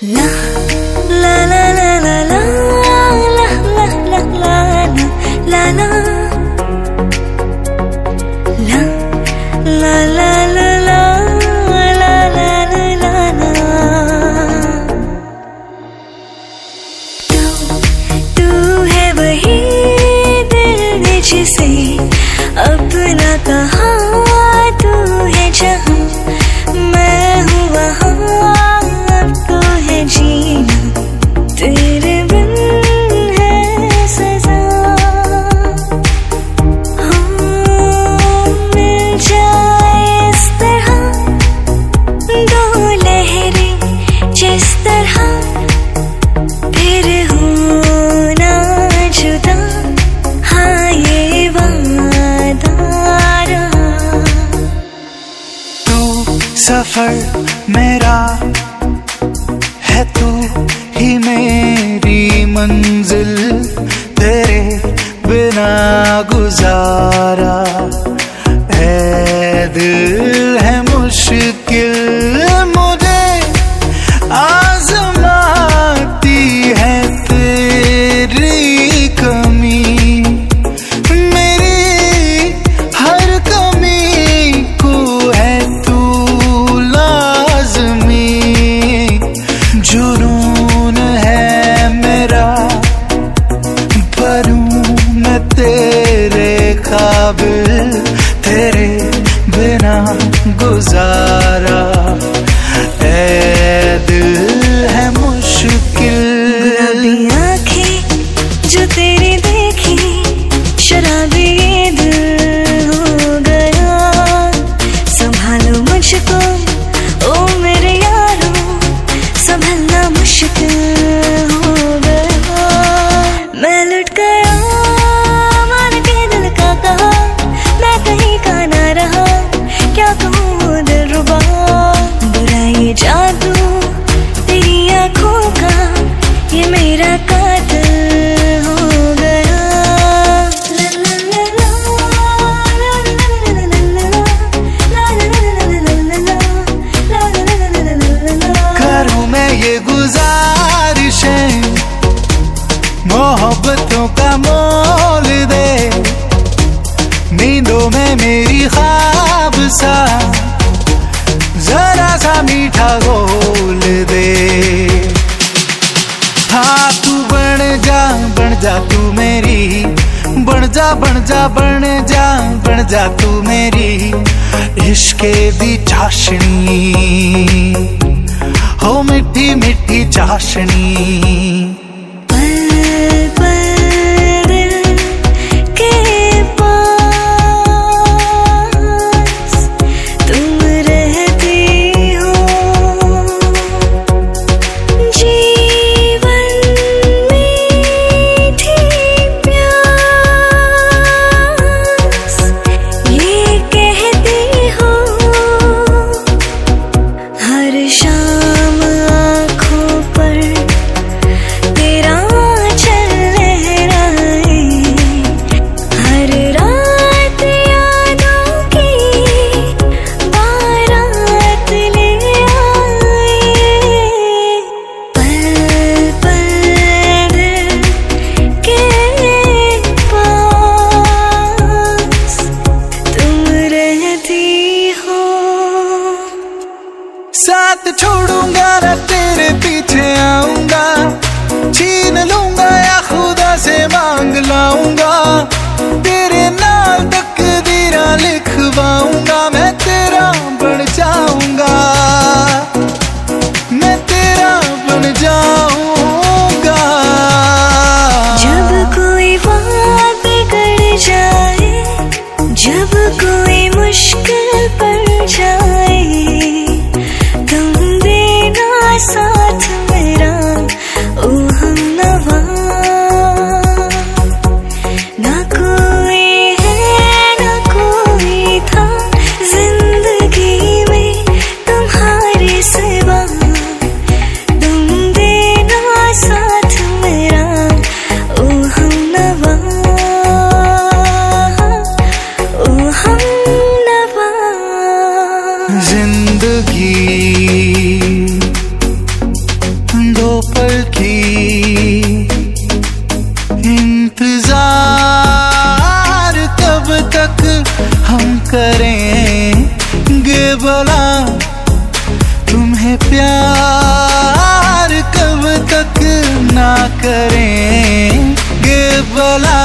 啦啦啦啦 सफ़र मेरा है तू ही मेरी मंजिल तेरे बिना गुजारा है दिल। गुजारा। ए दिल है मुश्किल। आँखें जो तेरी देखी, शराबी दिल हो गया। संभालो मुझको। ये जादू, तेरी आँखों का ये मेरा कातिल हो गया। करूँ मैं ये गुजारिशें मोहब्बतों का मोल दे, नींदों में मेरी ख्वाब सा जरा सा मीठा गोल दे। हाँ तू बन जा बन जा तू मेरी। बन जा बन जा बन जा बन जा तू मेरी। इश्क दी चाशनी। हो मिठी मिठी चाशनी। good. ज़िंदगी, दो पल की इंतज़ार, कब तक हम करेंगे भला? तुम्हें प्यार, कब तक ना करेंगे भला?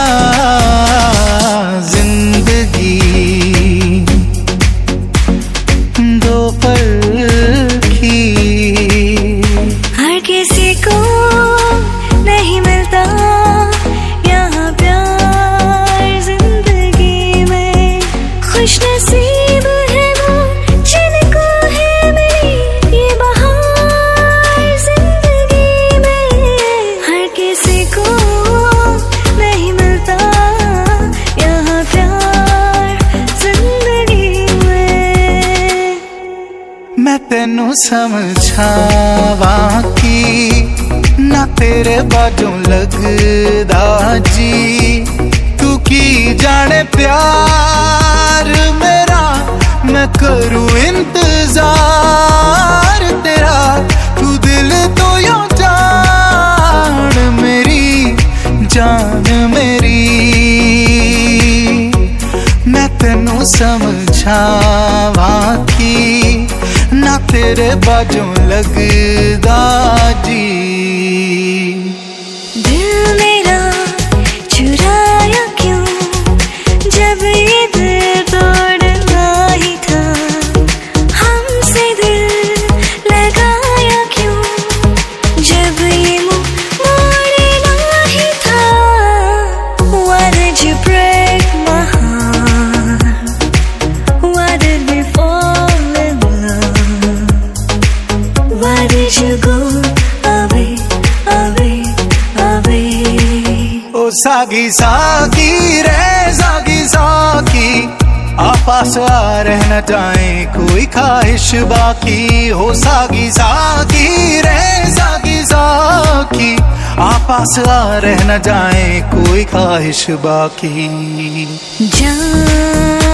समझावा की ना तेरे बाजों लगदा जी। तू की जाने प्यार मेरा, मैं करूँ इंतज़ार तेरा। तू दिल तो यो जान मेरी जान मेरी। मैं तेनू समझावा की तेरे बाजों लगदा सागी सागी रे सागी साकी आपस आ रहना चाहे कोई ख्वाहिश बाकी। हो सागी साकी रे सागी साकी आपस आ रहना जाए, कोई ख्वाहिश बाकी। जाने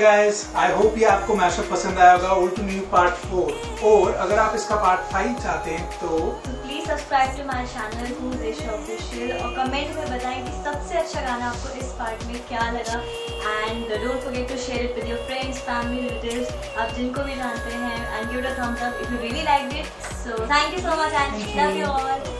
गाइस आई होप ये आपको मैशअप पसंद आया होगा old to new part four और अगर आप इसका पार्ट फाइव चाहते हैं तो please subscribe to my channel official और कमेंट में बताएँ कि सबसे अच्छा गाना आपको इस पार्ट में क्या लगा. And don't forget to share it with your friends family relatives आप जिनको भी जानते हैं and give it a thumbs up if you really like it so thank you so much and love you all